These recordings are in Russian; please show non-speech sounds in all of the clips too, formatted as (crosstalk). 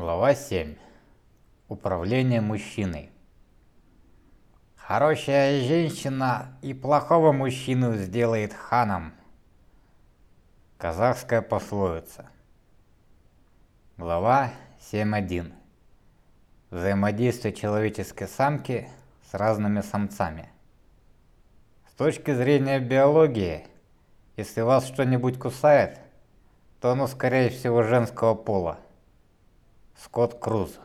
Глава 7. Управление мужчиной. Хорошая женщина и плохого мужчину сделает ханом. Казахская пословица. Глава 7.1. Взаимодействие человеческой самки с разными самцами. С точки зрения биологии, если вас что-нибудь кусает, то оно скорее всего женского пола. Скотт Круз.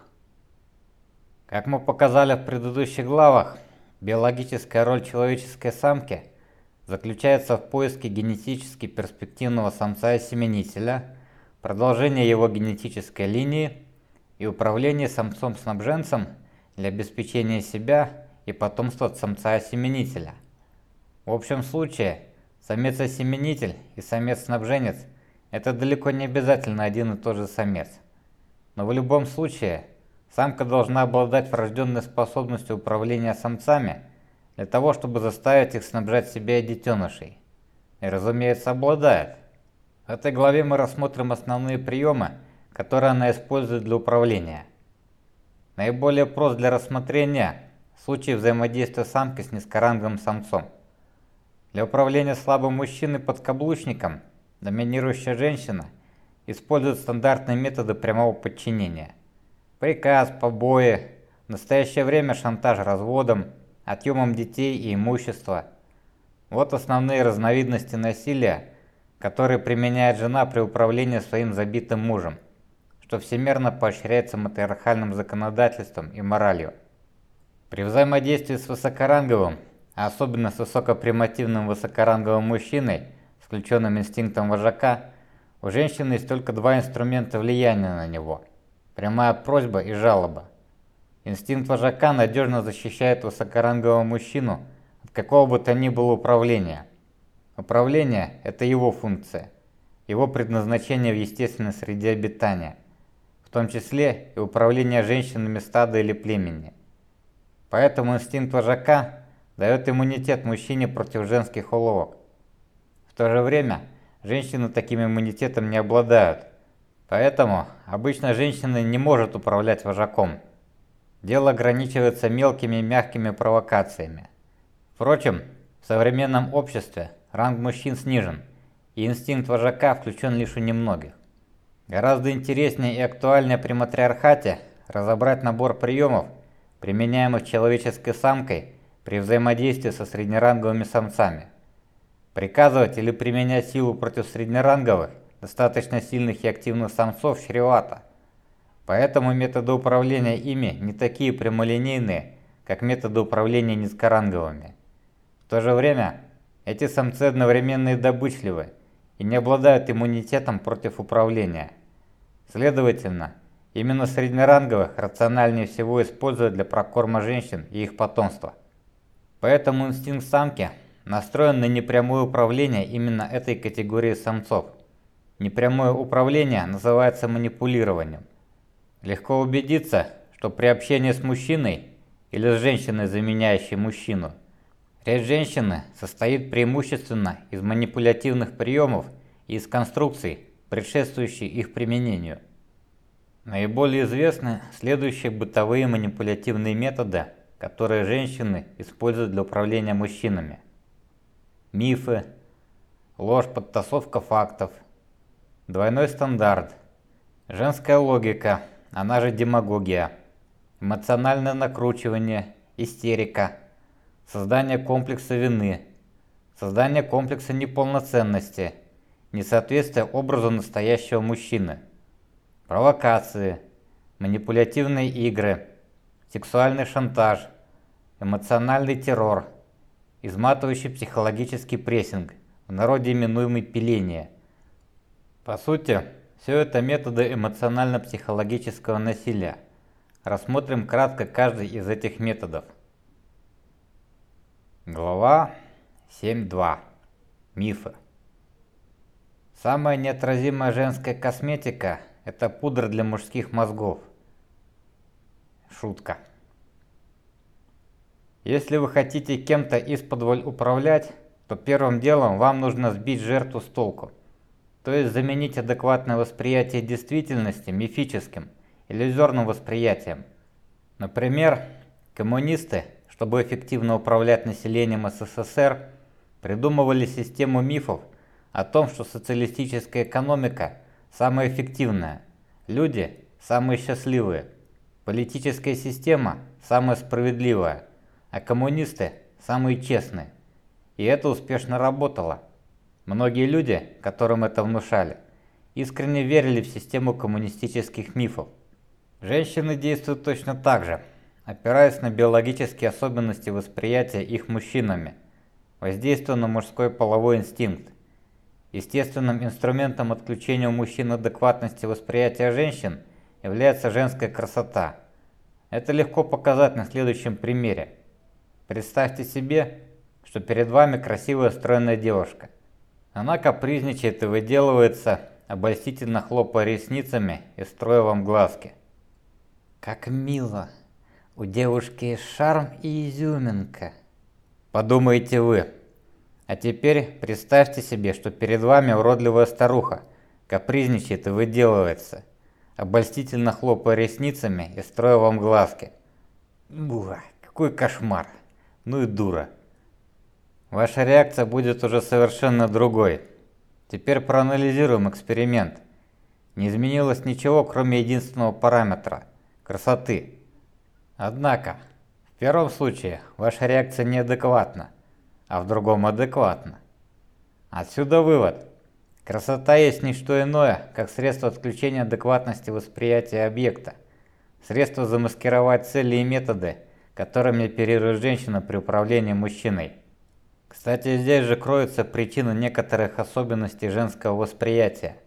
Как мы показали в предыдущих главах, биологическая роль человеческой самки заключается в поиске генетически перспективного самца-осеменителя, продолжении его генетической линии и управлении самцом-снабженцем для обеспечения себя и потомства от самца-осеменителя. В общем случае, самец-осеменитель и самец-снабженец – это далеко не обязательно один и тот же самец. Но в любом случае, самка должна обладать врожденной способностью управления самцами для того, чтобы заставить их снабжать себя и детенышей. И разумеется, обладает. В этой главе мы рассмотрим основные приемы, которые она использует для управления. Наиболее прост для рассмотрения случай взаимодействия самки с низкоранговым самцом. Для управления слабым мужчиной-подкаблучником доминирующая женщина – используют стандартные методы прямого подчинения. Приказ, побои, в настоящее время шантаж разводом, отъемом детей и имущества. Вот основные разновидности насилия, которые применяет жена при управлении своим забитым мужем, что всемерно поощряется матриархальным законодательством и моралью. При взаимодействии с высокоранговым, а особенно с высокопримативным высокоранговым мужчиной, с включенным инстинктом вожака, у женщины есть только два инструмента влияния на него – прямая просьба и жалоба. Инстинкт вожака надежно защищает высокорангового мужчину от какого бы то ни было управления. Управление – это его функция, его предназначение в естественной среде обитания, в том числе и управление женщинами стада или племени. Поэтому инстинкт вожака дает иммунитет мужчине против женских уловок. В то же время – Женщины таким иммунитетом не обладают. Поэтому обычно женщина не может управлять вожаком. Дело ограничивается мелкими мягкими провокациями. Впрочем, в современном обществе ранг мужчин снижен, и инстинкт вожака включен лишь у немногих. Гораздо интереснее и актуальнее при матриархате разобрать набор приемов, применяемых человеческой самкой при взаимодействии со среднеранговыми самцами. Приказывать или применять силу против среднеранговых, достаточно сильных и активных самцов чревато. Поэтому методы управления ими не такие прямолинейные, как методы управления низкоранговыми. В то же время, эти самцы одновременно и добычливы и не обладают иммунитетом против управления. Следовательно, именно среднеранговых рациональнее всего использовать для прокорма женщин и их потомства. Поэтому инстинкт самки – настроен на непрямое управление именно этой категории самцов. Непрямое управление называется манипулированием. Легко убедиться, что при общении с мужчиной или с женщиной, заменяющей мужчину, речь женщины состоит преимущественно из манипулятивных приемов и из конструкций, предшествующих их применению. Наиболее известны следующие бытовые манипулятивные методы, которые женщины используют для управления мужчинами мифы, ложь, подтасовка фактов, двойной стандарт, женская логика, она же демагогия, эмоциональное накручивание, истерика, создание комплекса вины, создание комплекса неполноценности, несоответствие образу настоящего мужчины, провокации, манипулятивные игры, сексуальный шантаж, эмоциональный террор – изматывающий психологический прессинг, в народе именуемый пиление. По сути, все это методы эмоционально-психологического насилия. Рассмотрим кратко каждый из этих методов. Глава 7.2. Мифы. Самая неотразимая женская косметика – это пудра для мужских мозгов. Шутка. Если вы хотите кем-то из-под управлять, то первым делом вам нужно сбить жертву с толку, то есть заменить адекватное восприятие действительности мифическим иллюзорным восприятием. Например, коммунисты, чтобы эффективно управлять населением СССР, придумывали систему мифов о том, что социалистическая экономика самая эффективная, люди самые счастливые, политическая система самая справедливая, а коммунисты самые честные. И это успешно работало. Многие люди, которым это внушали, искренне верили в систему коммунистических мифов. Женщины действуют точно так же, опираясь на биологические особенности восприятия их мужчинами, воздействуя на мужской половой инстинкт. Естественным инструментом отключения у мужчин адекватности восприятия женщин является женская красота. Это легко показать на следующем примере. Представьте себе, что перед вами красивая стройная девушка. Она капризничает и выделывается, обольстительно хлопая ресницами и строя вам глазки. Как мило! У девушки шарм и изюминка. Подумаете вы. А теперь представьте себе, что перед вами уродливая старуха, капризничает и выделывается, обольстительно хлопая ресницами и строя вам глазки. Буа, какой кошмар. Ну и дура. Ваша реакция будет уже совершенно другой. Теперь проанализируем эксперимент. Не изменилось ничего, кроме единственного параметра – красоты. Однако, в первом случае ваша реакция неадекватна, а в другом адекватна. Отсюда вывод. Красота есть не что иное, как средство отключения адекватности восприятия объекта, средство замаскировать цели и методы, которыми оперирует женщина при управлении мужчиной. Кстати, здесь же кроется причина некоторых особенностей женского восприятия.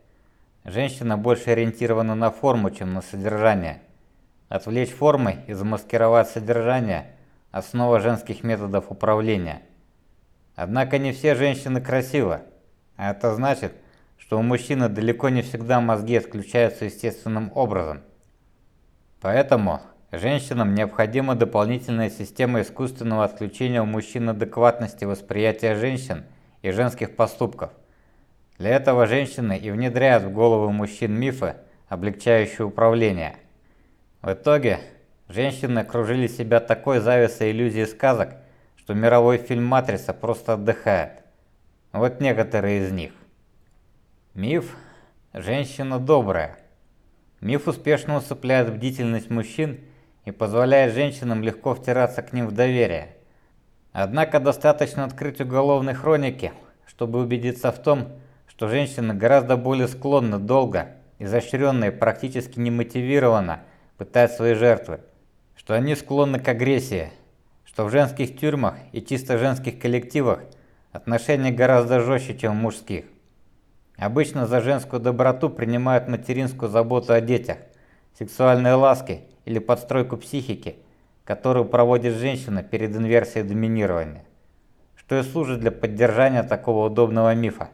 Женщина больше ориентирована на форму, чем на содержание. Отвлечь формой и замаскировать содержание – основа женских методов управления. Однако не все женщины красивы, а это значит, что у мужчины далеко не всегда мозги отключаются естественным образом. Поэтому женщинам необходима дополнительная система искусственного отключения у мужчин адекватности восприятия женщин и женских поступков. Для этого женщины и внедряют в головы мужчин мифы, облегчающие управление – в итоге, женщины окружили себя такой завесой иллюзий сказок, что мировой фильм «Матрица» просто отдыхает. Вот некоторые из них. Миф «Женщина добрая». Миф успешно усыпляет бдительность мужчин и позволяет женщинам легко втираться к ним в доверие. Однако достаточно открыть уголовные хроники, чтобы убедиться в том, что женщины гораздо более склонны долго, изощренно и практически немотивированно – пытают свои жертвы, что они склонны к агрессии, что в женских тюрьмах и чисто женских коллективах отношения гораздо жестче, чем в мужских. Обычно за женскую доброту принимают материнскую заботу о детях, сексуальные ласки или подстройку психики, которую проводит женщина перед инверсией доминирования, что и служит для поддержания такого удобного мифа.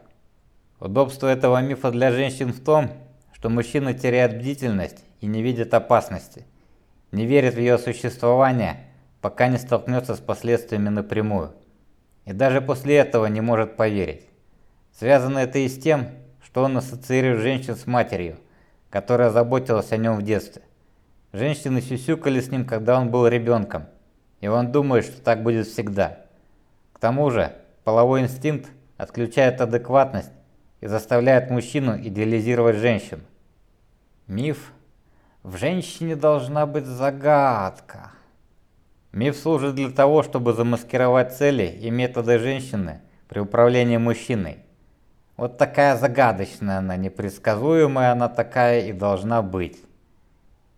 Удобство этого мифа для женщин в том, что мужчина теряет бдительность и не видит опасности, не верит в ее существование, пока не столкнется с последствиями напрямую. И даже после этого не может поверить. Связано это и с тем, что он ассоциирует женщин с матерью, которая заботилась о нем в детстве. Женщины сюсюкали с ним, когда он был ребенком, и он думает, что так будет всегда. К тому же, половой инстинкт отключает адекватность и заставляет мужчину идеализировать женщину. Миф в женщине должна быть загадка. Миф служит для того, чтобы замаскировать цели и методы женщины при управлении мужчиной. Вот такая загадочная она, непредсказуемая она такая и должна быть.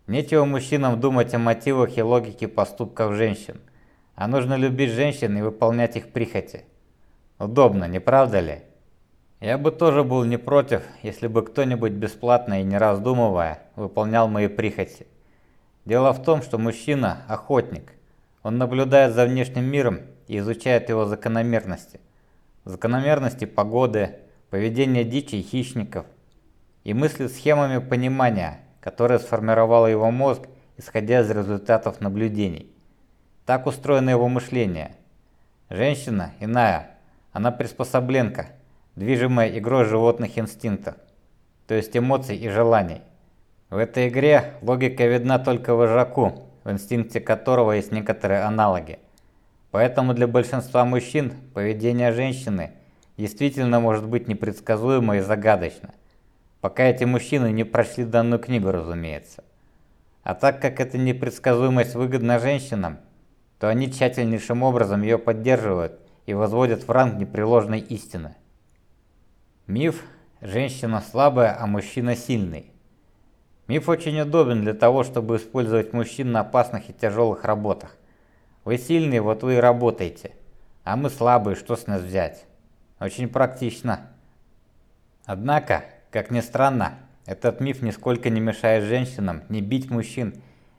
Нечего мужчинам думать о мотивах и логике поступков женщин, а нужно любить женщин и выполнять их прихоти. Удобно, не правда ли? Я бы тоже был не против, если бы кто-нибудь бесплатно и не раздумывая выполнял мои прихоти. Дело в том, что мужчина – охотник. Он наблюдает за внешним миром и изучает его закономерности. Закономерности погоды, поведения дичи и хищников. И мыслит схемами понимания, которые сформировал его мозг, исходя из результатов наблюдений. Так устроено его мышление. Женщина иная, она приспособленка – движимая игрой животных инстинктов, то есть эмоций и желаний. В этой игре логика видна только вожаку, в инстинкте которого есть некоторые аналоги. Поэтому для большинства мужчин поведение женщины действительно может быть непредсказуемо и загадочно. Пока эти мужчины не прочли данную книгу, разумеется. А так как эта непредсказуемость выгодна женщинам, то они тщательнейшим образом ее поддерживают и возводят в ранг непреложной истины. Миф «женщина слабая, а мужчина сильный». Миф очень удобен для того, чтобы использовать мужчин на опасных и тяжелых работах. Вы сильные, вот вы и работаете. А мы слабые, что с нас взять? Очень практично. Однако, как ни странно, этот миф нисколько не мешает женщинам не бить мужчин,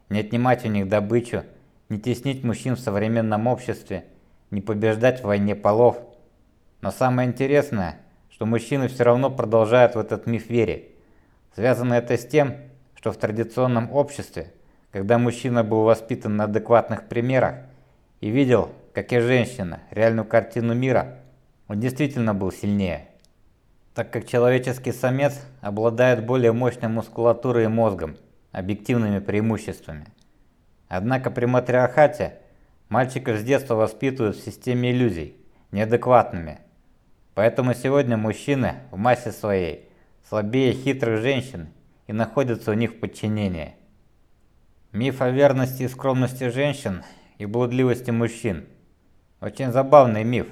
не отнимать у них добычу, не теснить мужчин в современном обществе, не побеждать в войне полов. Но самое интересное, что мужчины все равно продолжают в этот миф верить. Связано это с тем, что в традиционном обществе, когда мужчина был воспитан на адекватных примерах и видел, как и женщина, реальную картину мира, он действительно был сильнее. Так как человеческий самец обладает более мощной мускулатурой и мозгом, объективными преимуществами. Однако при матриархате мальчиков с детства воспитывают в системе иллюзий, неадекватными. Поэтому сегодня мужчины в массе своей слабее хитрых женщин и находятся у них в подчинении. Миф о верности и скромности женщин и блудливости мужчин. Очень забавный миф.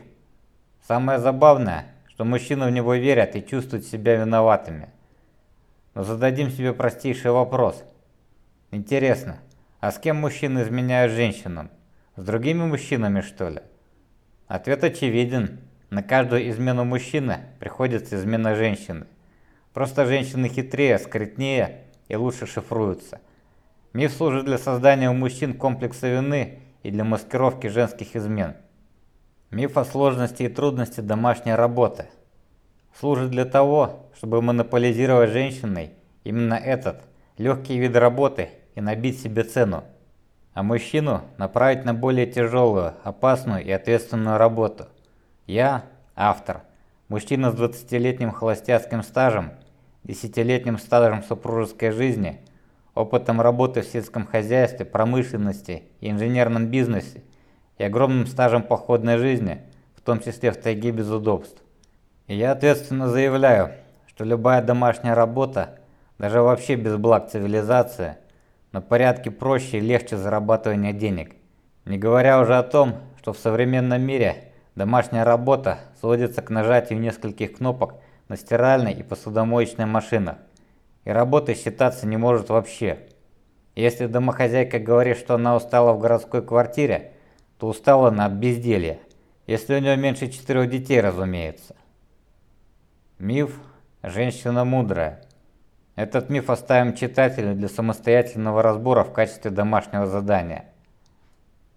Самое забавное, что мужчины в него верят и чувствуют себя виноватыми. Но зададим себе простейший вопрос. Интересно, а с кем мужчины изменяют женщинам? С другими мужчинами, что ли? Ответ очевиден. На каждую измену мужчины приходится измена женщины. Просто женщины хитрее, скрытнее и лучше шифруются. Миф служит для создания у мужчин комплекса вины и для маскировки женских измен. Миф о сложности и трудности домашней работы. Служит для того, чтобы монополизировать женщиной именно этот легкий вид работы и набить себе цену. А мужчину направить на более тяжелую, опасную и ответственную работу. Я – автор. Мужчина с 20-летним холостяцким стажем – десятилетним стажем супружеской жизни, опытом работы в сельском хозяйстве, промышленности и инженерном бизнесе и огромным стажем походной жизни, в том числе в тайге без удобств. И я ответственно заявляю, что любая домашняя работа, даже вообще без благ цивилизации, на порядке проще и легче зарабатывания денег. Не говоря уже о том, что в современном мире домашняя работа сводится к нажатию нескольких кнопок на стиральной и посудомоечной машинах, и работы считаться не может вообще. Если домохозяйка говорит, что она устала в городской квартире, то устала она от безделья, если у нее меньше четырех детей, разумеется. Миф «Женщина мудрая». Этот миф оставим читателю для самостоятельного разбора в качестве домашнего задания.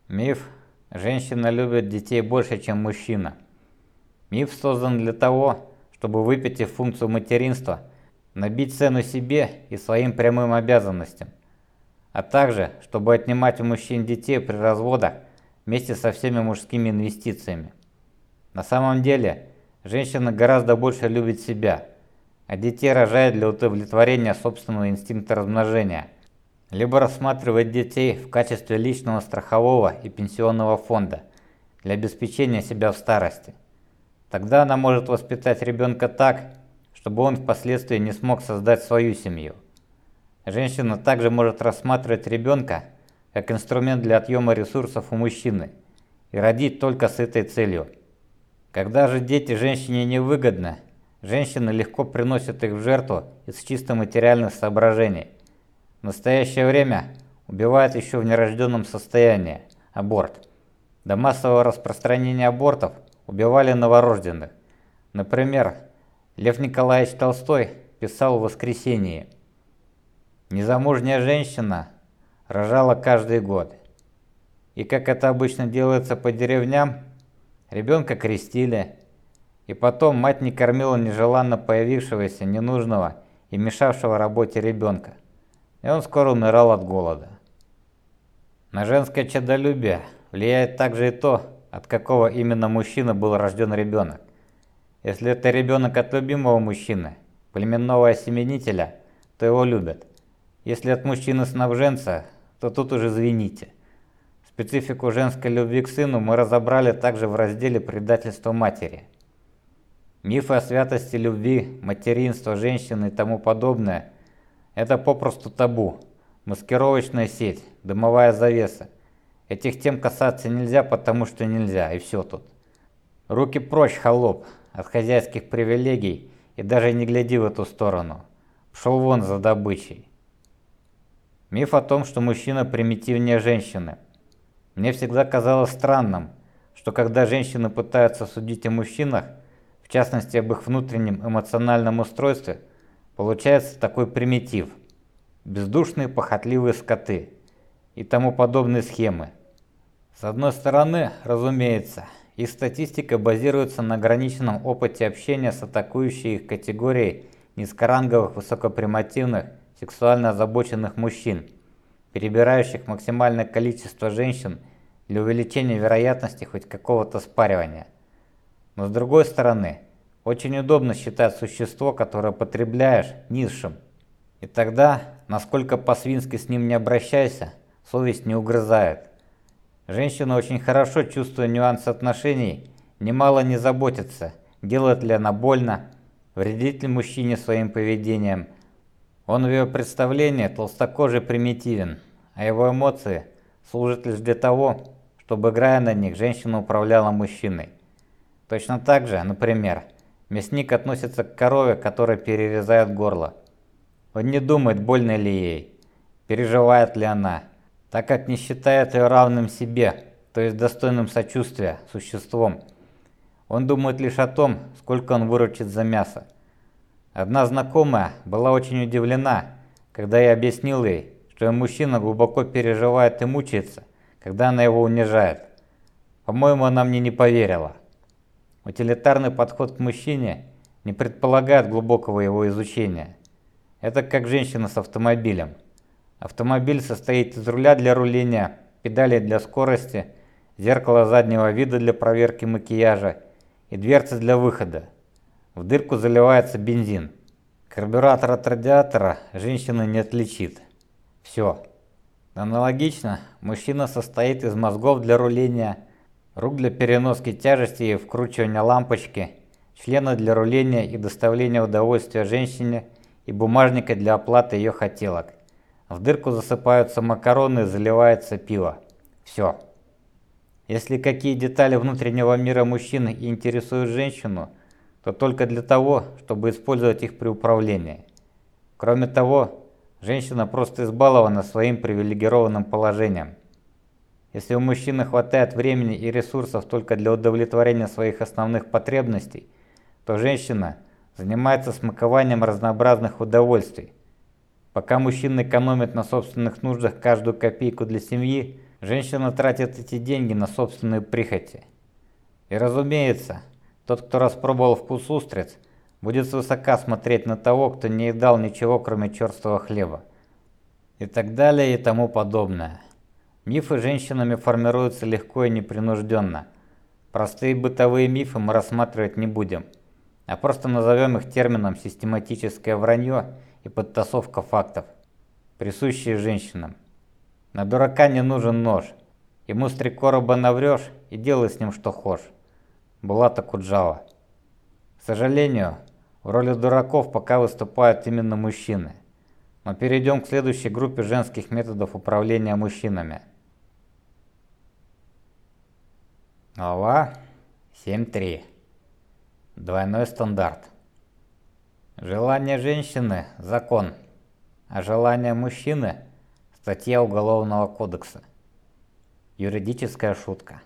Миф «Женщина любит детей больше, чем мужчина». Миф создан для того, чтобы выпятив функцию материнства, набить цену себе и своим прямым обязанностям, а также, чтобы отнимать у мужчин детей при разводах вместе со всеми мужскими инвестициями. На самом деле, женщина гораздо больше любит себя, а детей рожает для удовлетворения собственного инстинкта размножения, либо рассматривает детей в качестве личного страхового и пенсионного фонда для обеспечения себя в старости. Тогда она может воспитать ребенка так, чтобы он впоследствии не смог создать свою семью. Женщина также может рассматривать ребенка как инструмент для отъема ресурсов у мужчины и родить только с этой целью. Когда же дети женщине невыгодны, женщина легко приносит их в жертву из чисто материальных соображений. В настоящее время убивает еще в нерожденном состоянии – аборт. До массового распространения абортов – убивали новорожденных. Например, Лев Николаевич Толстой писал в «Воскресенье». Незамужняя женщина рожала каждый год. И как это обычно делается по деревням, ребенка крестили, и потом мать не кормила нежеланно появившегося, ненужного и мешавшего работе ребенка, и он скоро умирал от голода. На женское чадолюбие влияет также и то, от какого именно мужчины был рожден ребенок. Если это ребенок от любимого мужчины, племенного осеменителя, то его любят. Если от мужчины-снабженца, то тут уже извините. Специфику женской любви к сыну мы разобрали также в разделе «Предательство матери». Мифы о святости любви, материнства, женщины и тому подобное – это попросту табу, маскировочная сеть, дымовая завеса. Этих тем касаться нельзя, потому что нельзя, и все тут. Руки прочь, холоп, от хозяйских привилегий и даже не гляди в эту сторону. Пшел вон за добычей. Миф о том, что мужчина примитивнее женщины – мне всегда казалось странным, что когда женщины пытаются судить о мужчинах, в частности об их внутреннем эмоциональном устройстве, получается такой примитив. Бездушные похотливые скоты и тому подобные схемы. С одной стороны, разумеется, их статистика базируется на ограниченном опыте общения с атакующей их категорией низкоранговых высокопримативных сексуально озабоченных мужчин, перебирающих максимальное количество женщин для увеличения вероятности хоть какого-то спаривания. Но с другой стороны, очень удобно считать существо, которое потребляешь, низшим. И тогда, насколько по-свински с ним не обращайся, совесть не угрызает. Женщина очень хорошо, чувствуя нюансы отношений, немало не заботится, делает ли она больно, вредит ли мужчине своим поведением. Он в ее представлении толстокожий примитивен, а его эмоции служат лишь для того, чтобы, играя на них, женщина управляла мужчиной. Точно так же, например, мясник относится к корове, которая перерезает горло. Он не думает, больно ли ей, переживает ли она, так как не считает ее равным себе, то есть достойным сочувствия, существом. Он думает лишь о том, сколько он выручит за мясо. Одна знакомая была очень удивлена, когда я объяснил ей, что мужчина глубоко переживает и мучается, когда она его унижает. По-моему, она мне не поверила. Утилитарный подход к мужчине не предполагает глубокого его изучения. Это как женщина с автомобилем. Автомобиль состоит из руля для руления, педалей для скорости, зеркала заднего вида для проверки макияжа и дверцы для выхода. В дырку заливается бензин. Карбюратор от радиатора женщина не отличит. Все. Аналогично, мужчина состоит из мозгов для руления, рук для переноски тяжести и вкручивания лампочки, члена для руления и доставления удовольствия женщине и бумажника для оплаты ее хотелок. В дырку засыпаются макароны и заливается пиво. Все. Если какие детали внутреннего мира мужчины интересуют женщину, то только для того, чтобы использовать их при управлении. Кроме того, Женщина просто избалована своим привилегированным положением. Если у мужчины хватает времени и ресурсов только для удовлетворения своих основных потребностей, то женщина занимается смакованием разнообразных удовольствий. Пока мужчина экономит на собственных нуждах каждую копейку для семьи, женщина тратит эти деньги на собственные прихоти. И разумеется, тот, кто распробовал вкус устриц – будет свысока смотреть на того, кто не едал ничего, кроме черствого хлеба. И так далее и тому подобное. Мифы женщинами формируются легко и непринужденно. Простые бытовые мифы мы рассматривать не будем, а просто назовем их термином «систематическое вранье» и «подтасовка фактов», присущие женщинам. На дурака не нужен нож. Ему с три короба наврешь и делай с ним что хочешь. Булата Куджава. К сожалению, в роли дураков пока выступают именно мужчины. Но перейдем к следующей группе женских методов управления мужчинами. Глава 7.3. Двойной стандарт. Желание женщины – закон, а желание мужчины – статья Уголовного кодекса. Юридическая шутка.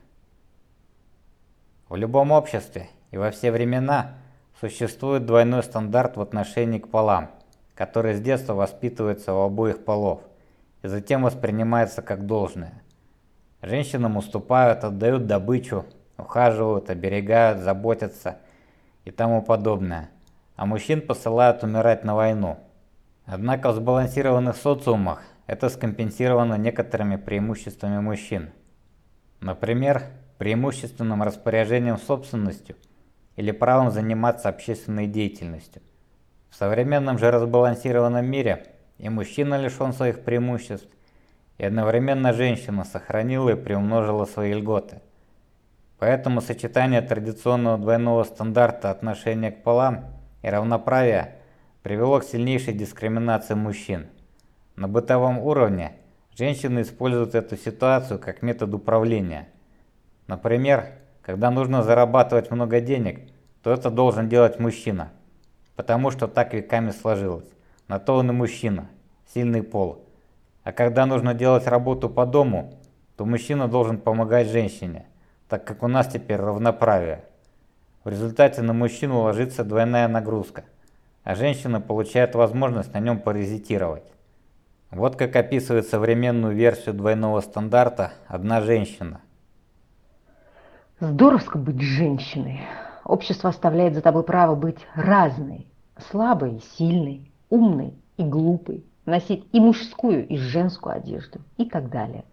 В любом обществе и во все времена Существует двойной стандарт в отношении к полам, который с детства воспитывается у обоих полов и затем воспринимается как должное. Женщинам уступают, отдают добычу, ухаживают, оберегают, заботятся и тому подобное, а мужчин посылают умирать на войну. Однако в сбалансированных социумах это скомпенсировано некоторыми преимуществами мужчин. Например, преимущественным распоряжением собственностью – или правом заниматься общественной деятельностью. В современном же разбалансированном мире и мужчина лишен своих преимуществ, и одновременно женщина сохранила и приумножила свои льготы. Поэтому сочетание традиционного двойного стандарта отношения к полам и равноправия привело к сильнейшей дискриминации мужчин. На бытовом уровне женщины используют эту ситуацию как метод управления. Например, когда нужно зарабатывать много денег, то это должен делать мужчина, потому что так веками сложилось. На то он и мужчина, сильный пол. А когда нужно делать работу по дому, то мужчина должен помогать женщине, так как у нас теперь равноправие. В результате на мужчину ложится двойная нагрузка, а женщина получает возможность на нем паразитировать. Вот как описывает современную версию двойного стандарта одна женщина. Здоровско быть женщиной. Общество оставляет за тобой право быть разной, слабой и сильной, умной и глупой, носить и мужскую, и женскую одежду и так далее.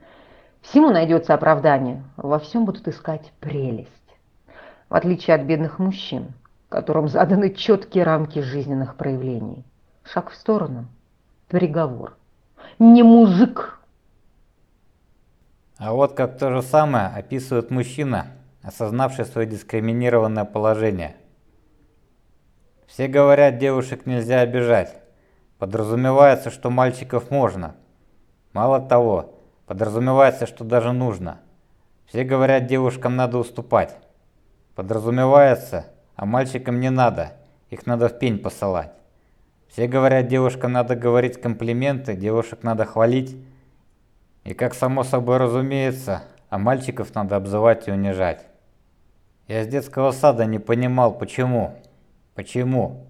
Всему найдется оправдание, во всем будут искать прелесть. В отличие от бедных мужчин, которым заданы четкие рамки жизненных проявлений. Шаг в сторону. Приговор. Не мужик. А вот как то же самое описывает мужчина, осознавший свое дискриминированное положение. Все говорят, девушек нельзя обижать. Подразумевается, что мальчиков можно. Мало того, подразумевается, что даже нужно. Все говорят, девушкам надо уступать. Подразумевается, а мальчикам не надо, их надо в пень посылать. Все говорят, девушкам надо говорить комплименты, девушек надо хвалить. И как само собой разумеется, а мальчиков надо обзывать и унижать. Я с детского сада не понимал, почему. Почему?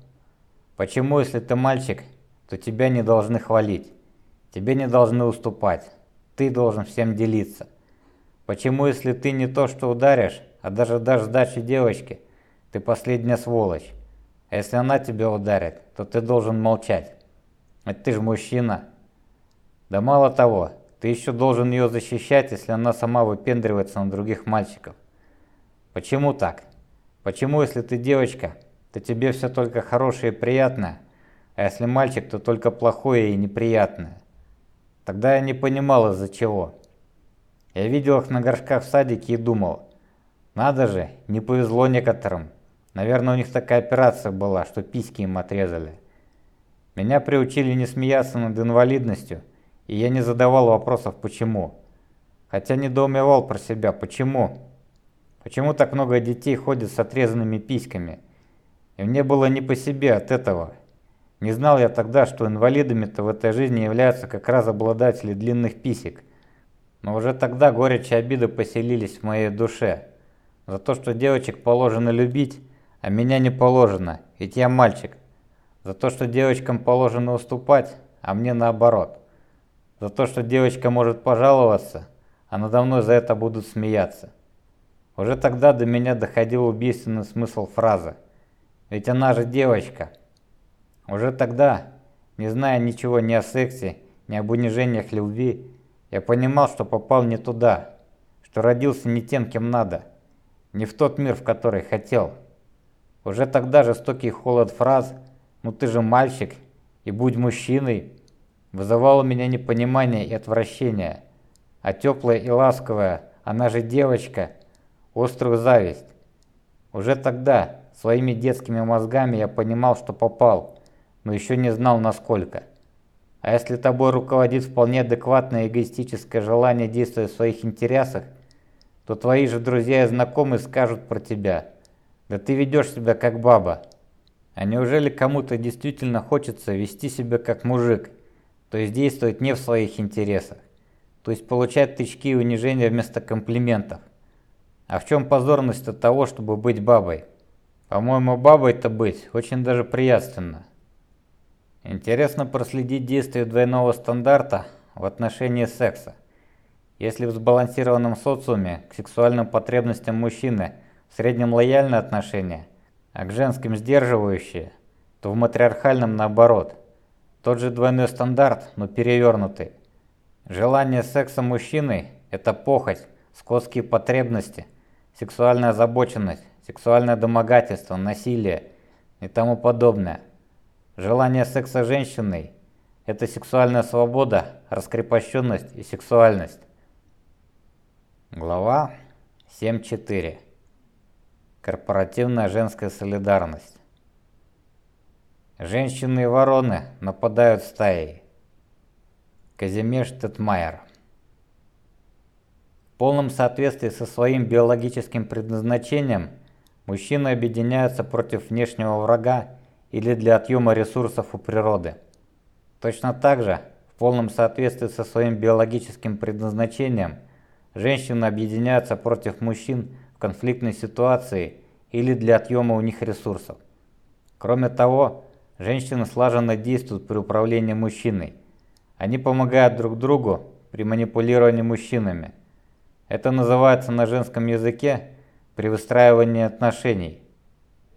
Почему, если ты мальчик, то тебя не должны хвалить, тебе не должны уступать, ты должен всем делиться. Почему, если ты не то что ударишь, а даже дашь сдачи девочке, ты последняя сволочь? А если она тебя ударит, то ты должен молчать. Ведь ты же мужчина. Да мало того, ты еще должен ее защищать, если она сама выпендривается на других мальчиков. Почему так? Почему, если ты девочка, то тебе все только хорошее и приятное, а если мальчик, то только плохое и неприятное. Тогда я не понимал из-за чего. Я видел их на горшках в садике и думал, надо же, не повезло некоторым. Наверное, у них такая операция была, что письки им отрезали. Меня приучили не смеяться над инвалидностью, и я не задавал вопросов почему. Хотя недоумевал про себя, почему. Почему так много детей ходят с отрезанными письками? И мне было не по себе от этого. Не знал я тогда, что инвалидами-то в этой жизни являются как раз обладатели длинных писек. Но уже тогда горечь и обида поселились в моей душе. За то, что девочек положено любить, а меня не положено, ведь я мальчик. За то, что девочкам положено уступать, а мне наоборот. За то, что девочка может пожаловаться, а надо мной за это будут смеяться. Уже тогда до меня доходил убийственный смысл фразы. Ведь она же девочка. Уже тогда, не зная ничего ни о сексе, ни об унижениях любви, я понимал, что попал не туда, что родился не тем, кем надо, не в тот мир, в который хотел. Уже тогда жестокий холод фраз «ну ты же мальчик» и «будь мужчиной» вызывал у меня непонимание и отвращение, а теплая и ласковая «она же девочка» острую зависть. Уже тогда своими детскими мозгами я понимал, что попал – но еще не знал насколько. А если тобой руководит вполне адекватное эгоистическое желание действовать в своих интересах, то твои же друзья и знакомые скажут про тебя. Да ты ведешь себя как баба. А неужели кому-то действительно хочется вести себя как мужик, то есть действовать не в своих интересах, то есть получать тычки и унижения вместо комплиментов? А в чем позорность от того, чтобы быть бабой? По-моему, бабой-то быть очень даже приятственно. Интересно проследить действие двойного стандарта в отношении секса. Если в сбалансированном социуме к сексуальным потребностям мужчины в среднем лояльное отношение, а к женским сдерживающие, то в матриархальном наоборот. Тот же двойной стандарт, но перевернутый. Желание секса мужчины – это похоть, скотские потребности, сексуальная озабоченность, сексуальное домогательство, насилие и тому подобное. Желание секса женщиной – это сексуальная свобода, раскрепощенность и сексуальность. Глава 7.4. Корпоративная женская солидарность. Женщины и вороны нападают стаей. Казимеш Тетмайер. Полном соответствии со своим биологическим предназначением мужчины объединяются против внешнего врага или для отъема ресурсов у природы. Точно так же, в полном соответствии со своим биологическим предназначением – Женщины объединяются против мужчин в конфликтной ситуации или для отъема у них ресурсов. Кроме того, женщины слаженно действуют при управлении мужчиной. Они помогают друг другу при манипулировании мужчинами. Это называется на женском языке при выстраивании отношений.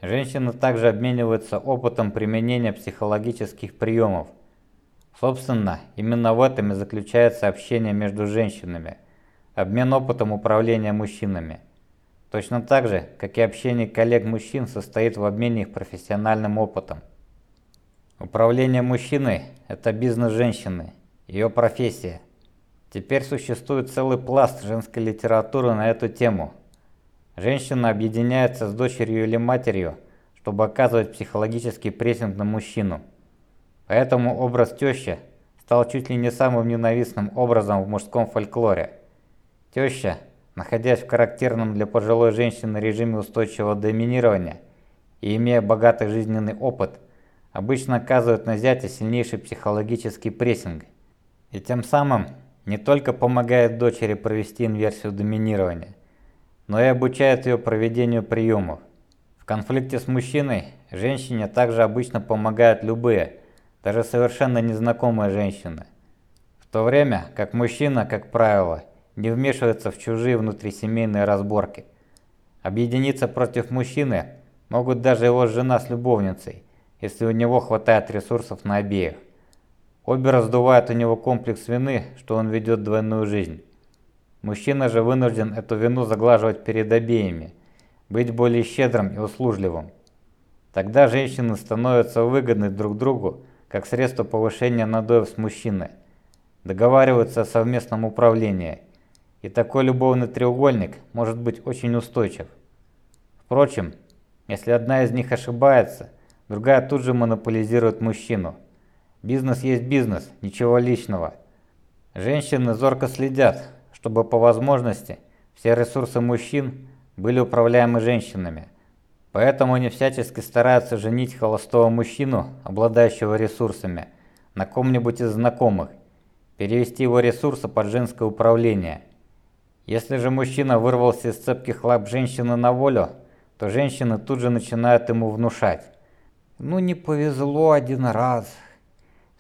Женщины также обмениваются опытом применения психологических приемов. Собственно, именно в этом и заключается общение между женщинами – обмен опытом управления мужчинами. Точно так же, как и общение коллег-мужчин состоит в обмене их профессиональным опытом. Управление мужчиной – это бизнес женщины, ее профессия. Теперь существует целый пласт женской литературы на эту тему. Женщина объединяется с дочерью или матерью, чтобы оказывать психологический прессинг на мужчину. Поэтому образ тещи стал чуть ли не самым ненавистным образом в мужском фольклоре – Теща, находясь в характерном для пожилой женщины режиме устойчивого доминирования и имея богатый жизненный опыт, обычно оказывает на зятя сильнейший психологический прессинг. И тем самым не только помогает дочери провести инверсию доминирования, но и обучает ее проведению приемов. В конфликте с мужчиной женщине также обычно помогают любые, даже совершенно незнакомые женщины. В то время как мужчина, как правило, не вмешиваться в чужие внутрисемейные разборки. Объединиться против мужчины могут даже его жена с любовницей, если у него хватает ресурсов на обеих. Обе раздувают у него комплекс вины, что он ведет двойную жизнь. Мужчина же вынужден эту вину заглаживать перед обеими, быть более щедрым и услужливым. Тогда женщины становятся выгодны друг другу, как средство повышения надоев с мужчиной. Договариваются о совместном управлении – и такой любовный треугольник может быть очень устойчив. Впрочем, если одна из них ошибается, другая тут же монополизирует мужчину. Бизнес есть бизнес, ничего личного. Женщины зорко следят, чтобы по возможности все ресурсы мужчин были управляемы женщинами. Поэтому они всячески стараются женить холостого мужчину, обладающего ресурсами, на ком-нибудь из знакомых, перевести его ресурсы под женское управление – если же мужчина вырвался из цепких лап женщины на волю, то женщины тут же начинают ему внушать. «Ну не повезло один раз.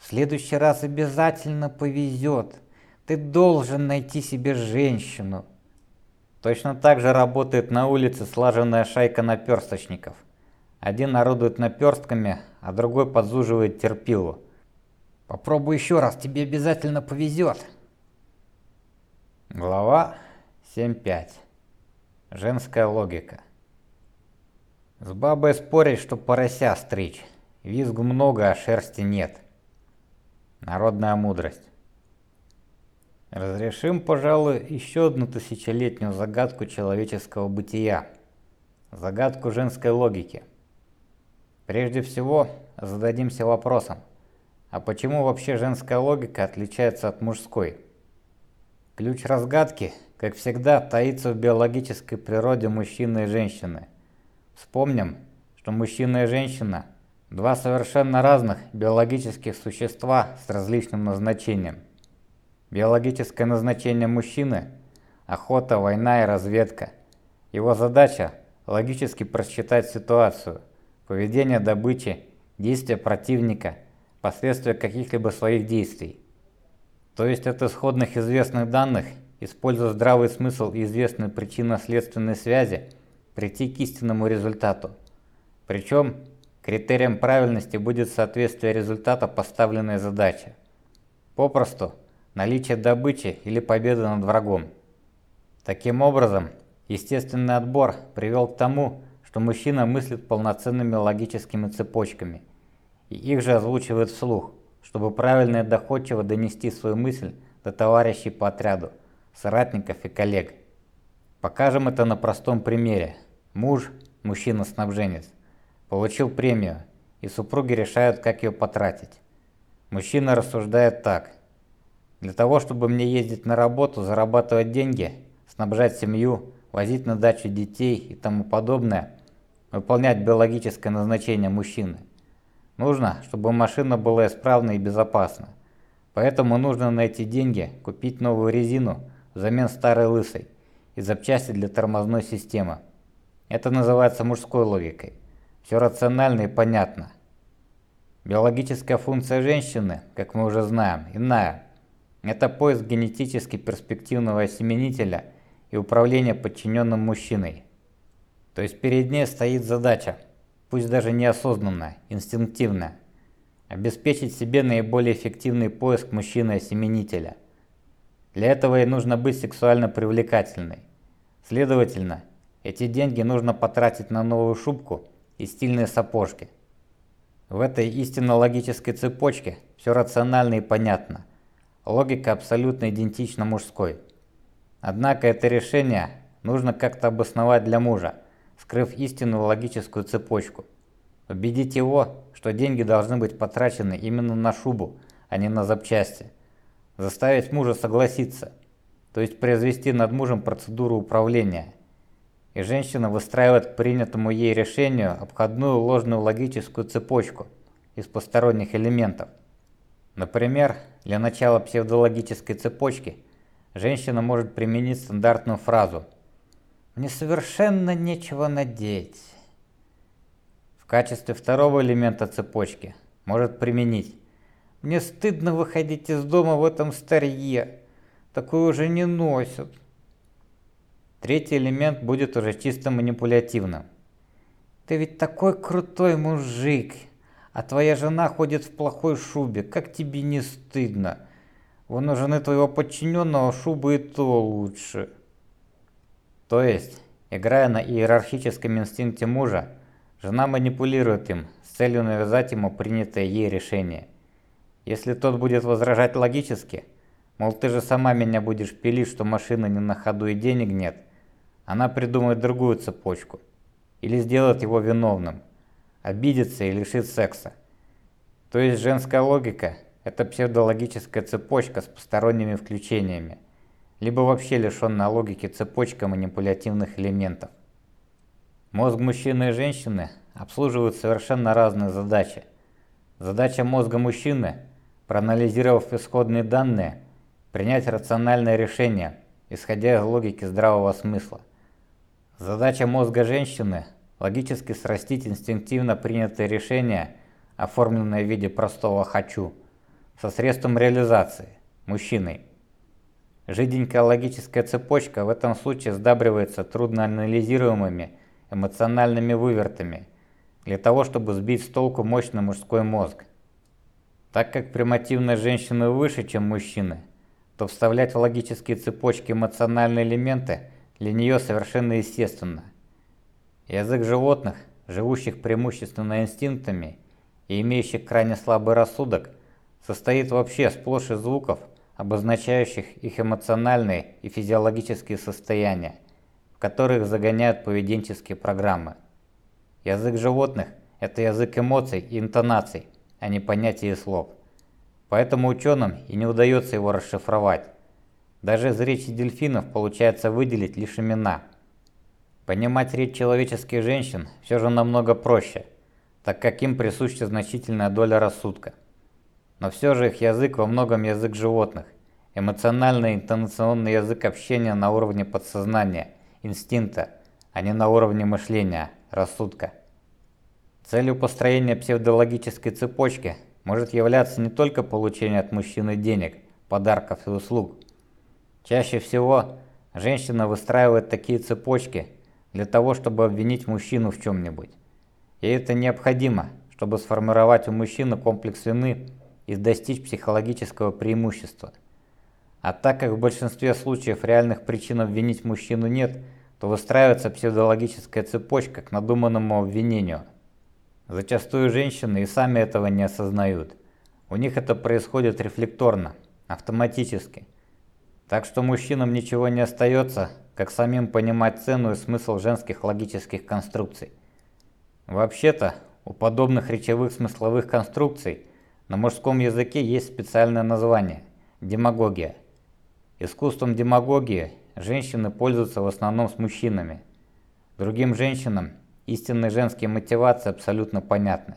В следующий раз обязательно повезет. Ты должен найти себе женщину». Точно так же работает на улице слаженная шайка наперсточников. Один орудует наперстками, а другой подзуживает терпилу. «Попробуй еще раз, тебе обязательно повезет». Глава 7.5. Женская логика. С бабой спорить, что порося стричь. Визгу много, а шерсти нет. Народная мудрость. Разрешим, пожалуй, еще одну тысячелетнюю загадку человеческого бытия. Загадку женской логики. Прежде всего, зададимся вопросом, а почему вообще женская логика отличается от мужской? Ключ разгадки как всегда, таится в биологической природе мужчины и женщины. Вспомним, что мужчина и женщина – два совершенно разных биологических существа с различным назначением. Биологическое назначение мужчины – охота, война и разведка. Его задача – логически просчитать ситуацию, поведение добычи, действия противника, последствия каких-либо своих действий. То есть от исходных известных данных используя здравый смысл и известные причинно-следственные связи, прийти к истинному результату. Причем критерием правильности будет соответствие результата поставленной задачи. Попросту наличие добычи или победы над врагом. Таким образом, естественный отбор привел к тому, что мужчина мыслит полноценными логическими цепочками и их же озвучивает вслух, чтобы правильно и доходчиво донести свою мысль до товарищей по отряду, соратников и коллег. Покажем это на простом примере. Муж, мужчина-снабженец, получил премию, и супруги решают, как ее потратить. Мужчина рассуждает так. Для того, чтобы мне ездить на работу, зарабатывать деньги, снабжать семью, возить на дачу детей и тому подобное, выполнять биологическое назначение мужчины. Нужно, чтобы машина была исправна и безопасна. Поэтому нужно на эти деньги купить новую резину взамен старой лысой и запчасти для тормозной системы. Это называется мужской логикой. Все рационально и понятно. Биологическая функция женщины, как мы уже знаем, иная. Это поиск генетически перспективного осеменителя и управление подчиненным мужчиной. То есть перед ней стоит задача, пусть даже неосознанная, инстинктивная, обеспечить себе наиболее эффективный поиск мужчины-осеменителя. Для этого ей нужно быть сексуально привлекательной. Следовательно, эти деньги нужно потратить на новую шубку и стильные сапожки. В этой истинно логической цепочке все рационально и понятно. Логика абсолютно идентична мужской. Однако это решение нужно как-то обосновать для мужа, скрыв истинную логическую цепочку. Убедить его, что деньги должны быть потрачены именно на шубу, а не на запчасти. Заставить мужа согласиться, то есть произвести над мужем процедуру управления. И женщина выстраивает к принятому ей решению обходную ложную логическую цепочку из посторонних элементов. Например, для начала псевдологической цепочки женщина может применить стандартную фразу «Мне совершенно нечего надеть». В качестве второго элемента цепочки может применить «Мне стыдно выходить из дома в этом старье, такое уже не носят». Третий элемент будет уже чисто манипулятивным. «Ты ведь такой крутой мужик!» А твоя жена ходит в плохой шубе, как тебе не стыдно? Вон у жены твоего подчиненного шубы и то лучше. То есть, играя на иерархическом инстинкте мужа, жена манипулирует им с целью навязать ему принятое ей решение. Если тот будет возражать логически, мол, ты же сама меня будешь пилить, что машина не на ходу и денег нет, она придумает другую цепочку или сделает его виновным обидится и лишит секса. То есть женская логика – это псевдологическая цепочка с посторонними включениями, либо вообще лишенная логики цепочка манипулятивных элементов. Мозг мужчины и женщины обслуживают совершенно разные задачи. Задача мозга мужчины, проанализировав исходные данные, принять рациональное решение, исходя из логики здравого смысла. Задача мозга женщины логически срастить инстинктивно принятое решение, оформленное в виде простого «хочу», со средством реализации – мужчиной. Жиденькая логическая цепочка в этом случае сдабривается трудноанализируемыми эмоциональными вывертами для того, чтобы сбить с толку мощный мужской мозг. Так как примативная женщина выше, чем мужчины, то вставлять в логические цепочки эмоциональные элементы для нее совершенно естественно. Язык животных, живущих преимущественно инстинктами и имеющих крайне слабый рассудок, состоит вообще сплошь из звуков, обозначающих их эмоциональные и физиологические состояния, в которых загоняют поведенческие программы. Язык животных – это язык эмоций и интонаций, а не понятий и слов. Поэтому ученым и не удается его расшифровать. Даже из речи дельфинов получается выделить лишь имена – Понимать речь человеческих женщин все же намного проще, так как им присуща значительная доля рассудка. Но все же их язык во многом язык животных, эмоциональный интонационный язык общения на уровне подсознания, инстинкта, а не на уровне мышления, рассудка. Целью построения псевдологической цепочки может являться не только получение от мужчины денег, подарков и услуг. Чаще всего женщина выстраивает такие цепочки – для того, чтобы обвинить мужчину в чем-нибудь. И это необходимо, чтобы сформировать у мужчины комплекс вины и достичь психологического преимущества. А так как в большинстве случаев реальных причин обвинить мужчину нет, то выстраивается псевдологическая цепочка к надуманному обвинению. Зачастую женщины и сами этого не осознают. У них это происходит рефлекторно, автоматически. Так что мужчинам ничего не остается, как самим понимать цену и смысл женских логических конструкций. Вообще-то, у подобных речевых смысловых конструкций на мужском языке есть специальное название – демагогия. Искусством демагогии женщины пользуются в основном с мужчинами. Другим женщинам истинные женские мотивации абсолютно понятны.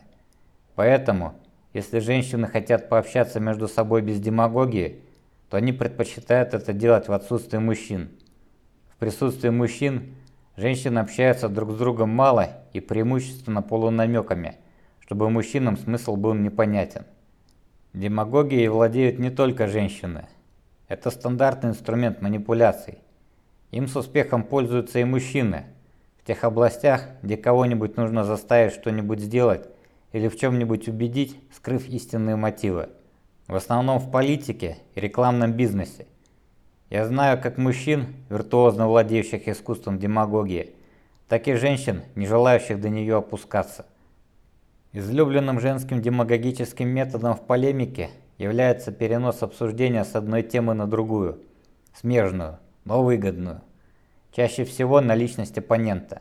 Поэтому, если женщины хотят пообщаться между собой без демагогии, то они предпочитают это делать в отсутствии мужчин. В присутствии мужчин женщины общаются друг с другом мало и преимущественно полунамеками, чтобы мужчинам смысл был непонятен. Демагогией владеют не только женщины. Это стандартный инструмент манипуляций. Им с успехом пользуются и мужчины. В тех областях, где кого-нибудь нужно заставить что-нибудь сделать или в чем-нибудь убедить, скрыв истинные мотивы. В основном в политике и рекламном бизнесе. Я знаю как мужчин, виртуозно владеющих искусством демагогии, так и женщин, не желающих до нее опускаться. Излюбленным женским демагогическим методом в полемике является перенос обсуждения с одной темы на другую, смежную, но выгодную. Чаще всего на личность оппонента.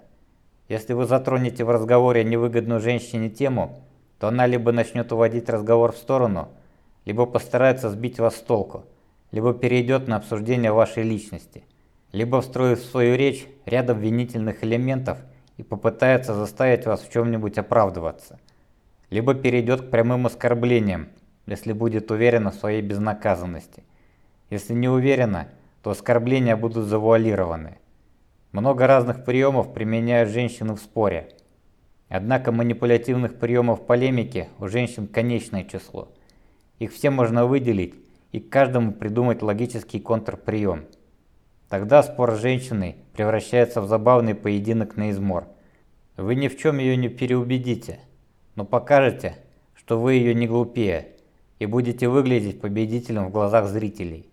Если вы затронете в разговоре невыгодную женщине тему, то она либо начнет уводить разговор в сторону, либо постарается сбить вас с толку, либо перейдет на обсуждение вашей личности, либо встроит в свою речь ряд обвинительных элементов и попытается заставить вас в чем-нибудь оправдываться, либо перейдет к прямым оскорблениям, если будет уверена в своей безнаказанности. Если не уверена, то оскорбления будут завуалированы. Много разных приемов применяют женщины в споре. Однако манипулятивных приемов полемики у женщин конечное число. Их все можно выделить и к каждому придумать логический контрприем. Тогда спор с женщиной превращается в забавный поединок на измор. Вы ни в чем ее не переубедите, но покажете, что вы ее не глупее и будете выглядеть победителем в глазах зрителей.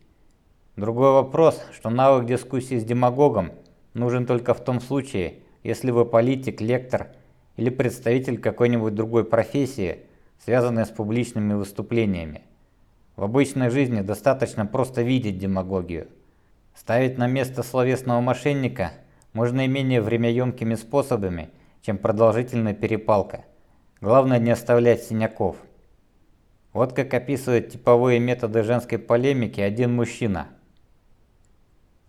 Другой вопрос, что навык дискуссии с демагогом нужен только в том случае, если вы политик, лектор или представитель какой-нибудь другой профессии, связанной с публичными выступлениями. В обычной жизни достаточно просто видеть демагогию. Ставить на место словесного мошенника можно и менее времяемкими способами, чем продолжительная перепалка. Главное не оставлять синяков. Вот как описывает типовые методы женской полемики один мужчина –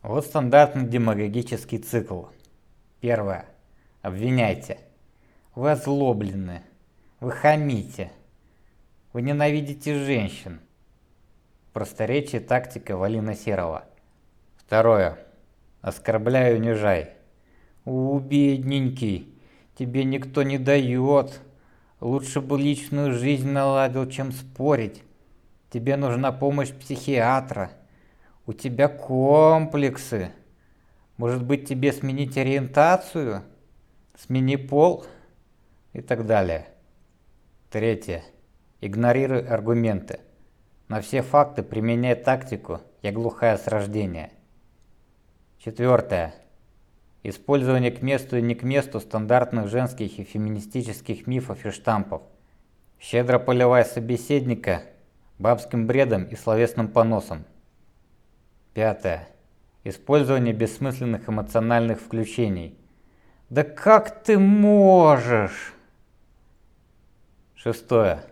вот стандартный демагогический цикл. Первое. Обвиняйте. Вы озлоблены. Вы хамите. Вы ненавидите женщин. Просторечие тактика Валина Серова. Второе. Оскорбляй и унижай. У, бедненький, тебе никто не дает. Лучше бы личную жизнь наладил, чем спорить. Тебе нужна помощь психиатра. У тебя комплексы. Может быть тебе сменить ориентацию? Смени пол? И так далее. Третье. Игнорируй аргументы. На все факты применяй тактику «я глухая с рождения». Четвертое. Использование к месту и не к месту стандартных женских и феминистических мифов и штампов. Щедро поливая собеседника бабским бредом и словесным поносом. Пятое. Использование бессмысленных эмоциональных включений. Да как ты можешь? Шестое.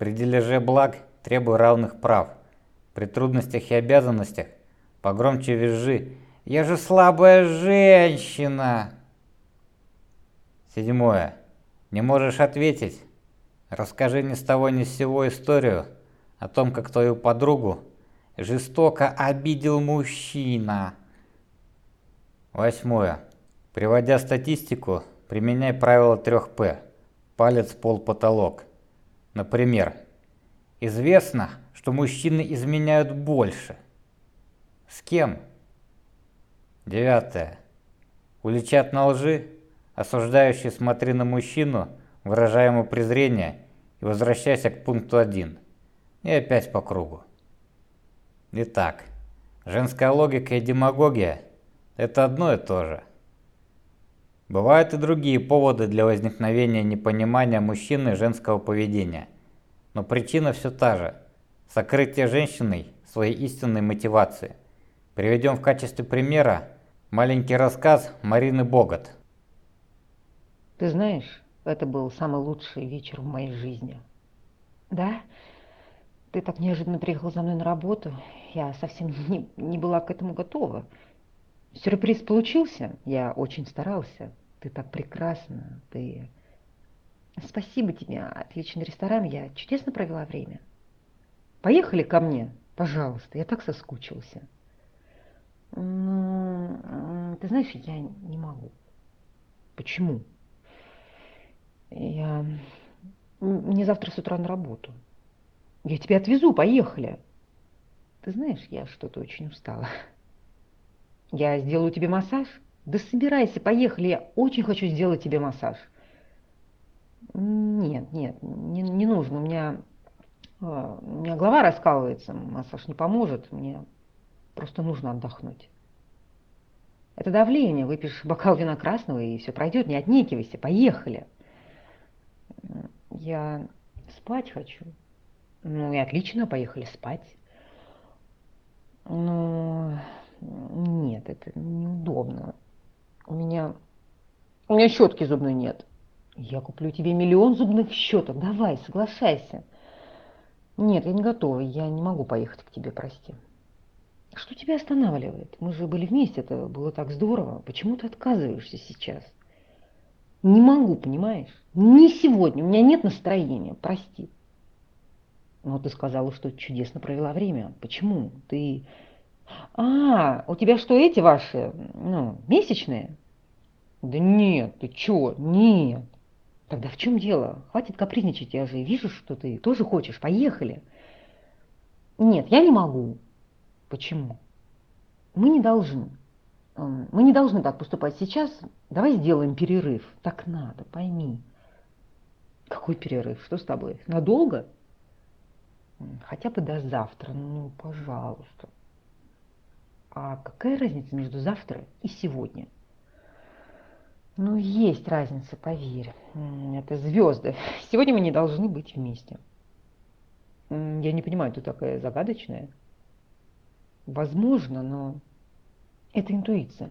При дележе благ требуй равных прав. При трудностях и обязанностях погромче визжи. Я же слабая женщина. Седьмое. Не можешь ответить? Расскажи ни с того ни с сего историю о том, как твою подругу жестоко обидел мужчина. Восьмое. Приводя статистику, применяй правило 3П. Палец, пол, потолок. Например, известно, что мужчины изменяют больше. С кем? Девятое. Уличат на лжи, осуждающий смотри на мужчину, выражая ему презрение и возвращайся к пункту 1. И опять по кругу. Итак, женская логика и демагогия – это одно и то же. Бывают и другие поводы для возникновения непонимания мужчины женского поведения. но причина все та же – сокрытие женщиной своей истинной мотивации. Приведем в качестве примера маленький рассказ Марины Богат. Ты знаешь, это был самый лучший вечер в моей жизни. Да? Ты так неожиданно приехал за мной на работу. Я совсем (laughs) не, не была к этому готова. Сюрприз получился. Я очень старался. Ты так прекрасна. Ты... Спасибо тебе. Отличный ресторан. Я чудесно провела время. Поехали ко мне, пожалуйста. Я так соскучился. Ну, ты знаешь, я не могу. Почему? Я... Мне завтра с утра на работу. Я тебя отвезу, поехали. Ты знаешь, я что-то очень устала. Я сделаю тебе массаж? Да собирайся, поехали, я очень хочу сделать тебе массаж. Нет, нет, не, не нужно, у меня, а, у меня голова раскалывается, массаж не поможет, мне просто нужно отдохнуть. Это давление, выпьешь бокал вина красного и все пройдет, не отнекивайся, поехали. Я спать хочу. Ну и отлично, поехали спать. Ну, нет, это неудобно. У меня, у меня щетки зубной нет. Я куплю тебе миллион зубных щеток. Давай, соглашайся. Нет, я не готова. Я не могу поехать к тебе, прости. Что тебя останавливает? Мы же были вместе, это было так здорово. Почему ты отказываешься сейчас? Не могу, понимаешь? Не сегодня, у меня нет настроения, прости. Но ты сказала, что чудесно провела время. Почему? Ты... А, у тебя что, эти ваши, ну, месячные? Да нет, ты чё, нет. Тогда в чем дело? Хватит капризничать, я же вижу, что ты тоже хочешь. Поехали. Нет, я не могу. Почему? Мы не должны. Мы не должны так поступать сейчас. Давай сделаем перерыв. Так надо, пойми. Какой перерыв? Что с тобой? Надолго? Хотя бы до завтра. Ну, пожалуйста. А какая разница между завтра и сегодня? Ну, есть разница, поверь. Это звезды. (laughs) Сегодня мы не должны быть вместе. Я не понимаю, ты такая загадочная. Возможно, но это интуиция.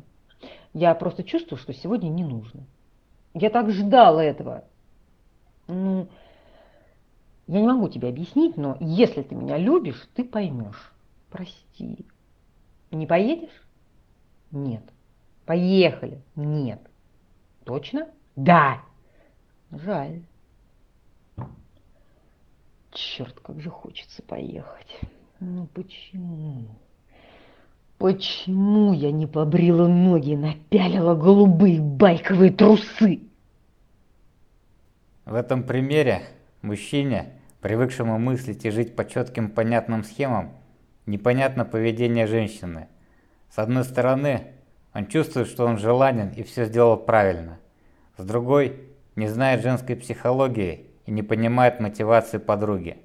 Я просто чувствую, что сегодня не нужно. Я так ждала этого. Ну, я не могу тебе объяснить, но если ты меня любишь, ты поймешь. Прости. Не поедешь? Нет. Поехали? Нет. Точно? Да. Жаль. Черт, как же хочется поехать. Ну почему? Почему я не побрила ноги и напялила голубые байковые трусы? В этом примере мужчине, привыкшему мыслить и жить по четким понятным схемам, непонятно поведение женщины. С одной стороны, он чувствует, что он желанен и все сделал правильно. С другой, не знает женской психологии и не понимает мотивации подруги.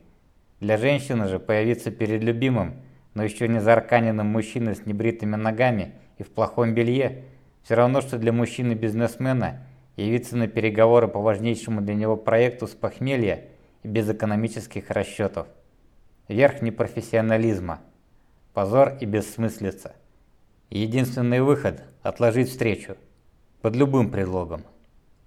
Для женщины же появиться перед любимым – но еще не зарканенным мужчиной с небритыми ногами и в плохом белье, все равно, что для мужчины-бизнесмена явиться на переговоры по важнейшему для него проекту с похмелья и без экономических расчетов. Верх непрофессионализма, позор и бессмыслица. Единственный выход – отложить встречу, под любым предлогом.